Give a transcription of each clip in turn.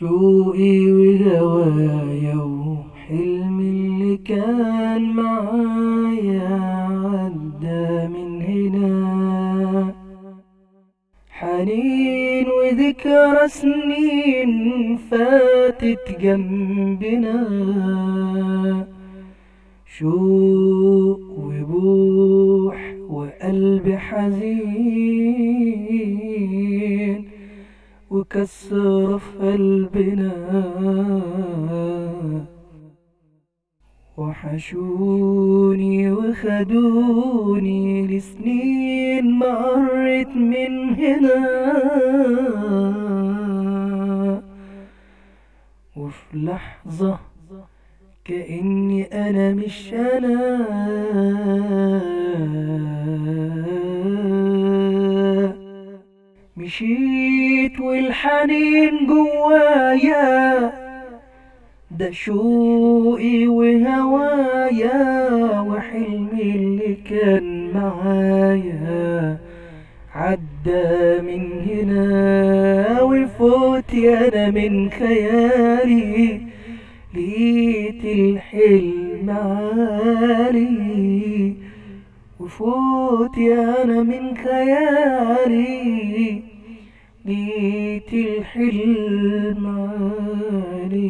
شوقي وهوايا وحلمي اللي كان معايا عدى من هنا. حنين وذكرى سنين فاتت جنبنا. شوق وبوح وقلبي حزين وكسر في قلبنا وحشوني وخدوني لسنين مرت من هنا. وفي لحظة كأني أنا مش أنا. مشيت والحنين جوايا ده شوقي وهوايا وحلمي اللي كان معايا. عدى من هنا وفوت أنا من خيالي لقيت الحلم عالي. وفوت أنا من خيالي لقيت الحلم عالي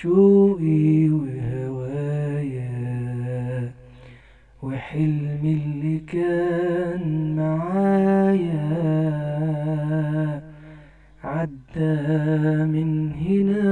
شوقي وهوايا وحلمي اللي كان معايا عدى من هنا.